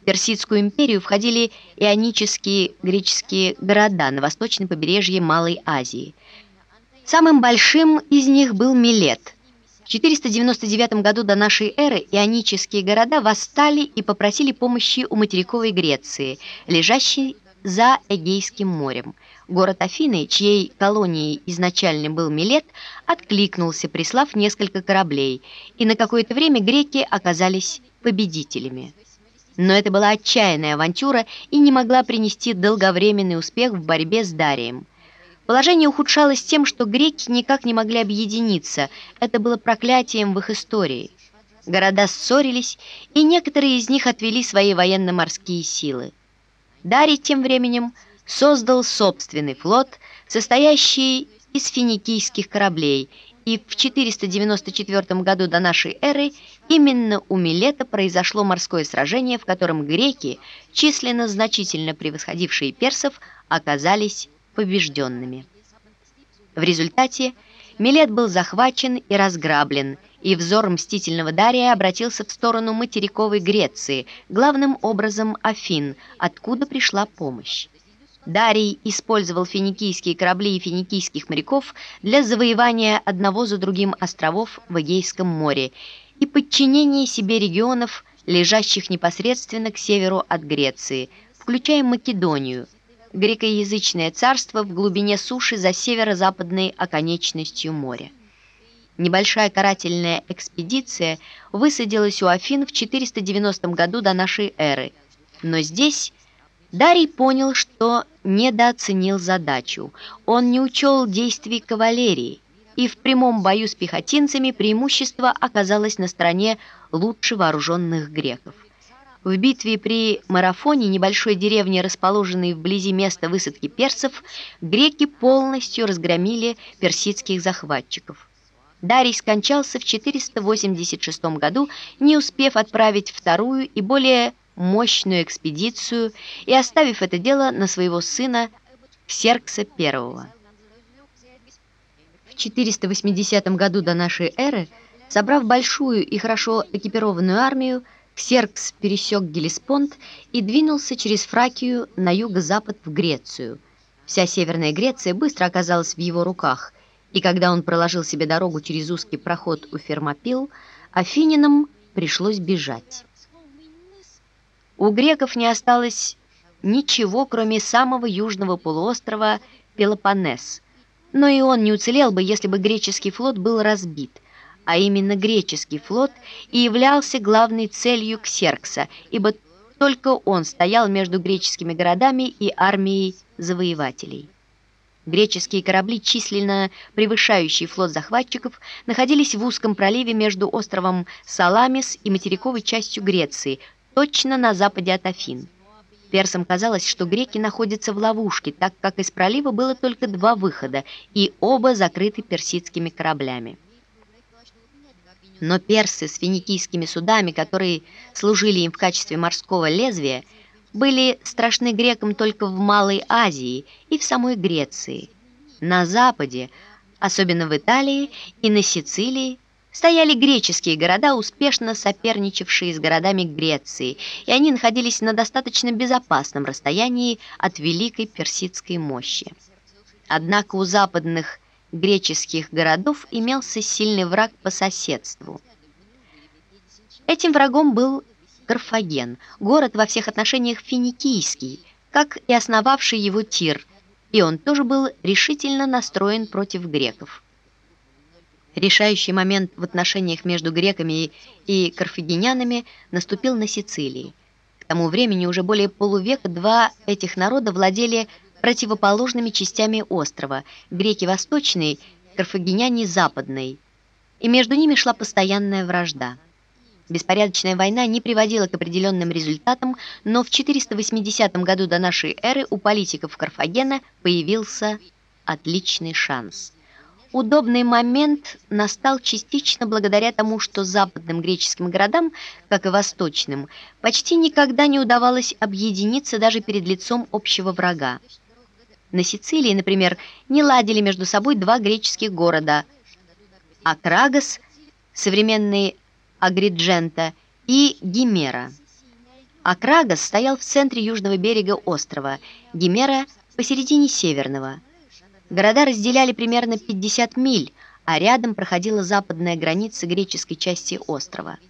В Персидскую империю входили ионические греческие города на восточном побережье Малой Азии. Самым большим из них был Милет. В 499 году до нашей эры ионические города восстали и попросили помощи у материковой Греции, лежащей за Эгейским морем. Город Афины, чьей колонией изначально был Милет, откликнулся, прислав несколько кораблей, и на какое-то время греки оказались победителями. Но это была отчаянная авантюра и не могла принести долговременный успех в борьбе с Дарием. Положение ухудшалось тем, что греки никак не могли объединиться, это было проклятием в их истории. Города ссорились, и некоторые из них отвели свои военно-морские силы. Дарий тем временем создал собственный флот, состоящий из финикийских кораблей, и в 494 году до нашей эры именно у Милета произошло морское сражение, в котором греки, численно значительно превосходившие персов, оказались побежденными. В результате Милет был захвачен и разграблен, и взор мстительного Дария обратился в сторону материковой Греции, главным образом Афин, откуда пришла помощь. Дарий использовал финикийские корабли и финикийских моряков для завоевания одного за другим островов в Эгейском море и подчинения себе регионов, лежащих непосредственно к северу от Греции, включая Македонию, грекоязычное царство в глубине суши за северо-западной оконечностью моря. Небольшая карательная экспедиция высадилась у Афин в 490 году до нашей эры, но здесь Дарий понял, что недооценил задачу. Он не учел действий кавалерии, и в прямом бою с пехотинцами преимущество оказалось на стороне лучше вооруженных греков. В битве при Марафоне, небольшой деревне, расположенной вблизи места высадки персов, греки полностью разгромили персидских захватчиков. Дарий скончался в 486 году, не успев отправить вторую и более мощную экспедицию и оставив это дело на своего сына Ксеркса I. В 480 году до нашей эры, собрав большую и хорошо экипированную армию, Ксеркс пересек Гелеспонд и двинулся через Фракию на юго-запад в Грецию. Вся Северная Греция быстро оказалась в его руках, и когда он проложил себе дорогу через узкий проход у Фермопил, афининам пришлось бежать. У греков не осталось ничего, кроме самого южного полуострова Пелопоннес. Но и он не уцелел бы, если бы греческий флот был разбит. А именно греческий флот и являлся главной целью Ксеркса, ибо только он стоял между греческими городами и армией завоевателей. Греческие корабли, численно превышающие флот захватчиков, находились в узком проливе между островом Саламис и материковой частью Греции, точно на западе от Афин. Персам казалось, что греки находятся в ловушке, так как из пролива было только два выхода, и оба закрыты персидскими кораблями. Но персы с финикийскими судами, которые служили им в качестве морского лезвия, были страшны грекам только в Малой Азии и в самой Греции. На Западе, особенно в Италии и на Сицилии, стояли греческие города, успешно соперничавшие с городами Греции, и они находились на достаточно безопасном расстоянии от великой персидской мощи. Однако у западных греческих городов имелся сильный враг по соседству. Этим врагом был Карфаген, город во всех отношениях финикийский, как и основавший его Тир, и он тоже был решительно настроен против греков. Решающий момент в отношениях между греками и карфагенянами наступил на Сицилии. К тому времени уже более полувека два этих народа владели противоположными частями острова, греки восточной, карфагеняне западной, и между ними шла постоянная вражда. Беспорядочная война не приводила к определенным результатам, но в 480 году до нашей эры у политиков Карфагена появился отличный шанс – Удобный момент настал частично благодаря тому, что западным греческим городам, как и восточным, почти никогда не удавалось объединиться даже перед лицом общего врага. На Сицилии, например, не ладили между собой два греческих города – Акрагас, современный Агриджента, и Гимера. Акрагас стоял в центре южного берега острова, Гимера посередине северного. Города разделяли примерно 50 миль, а рядом проходила западная граница греческой части острова –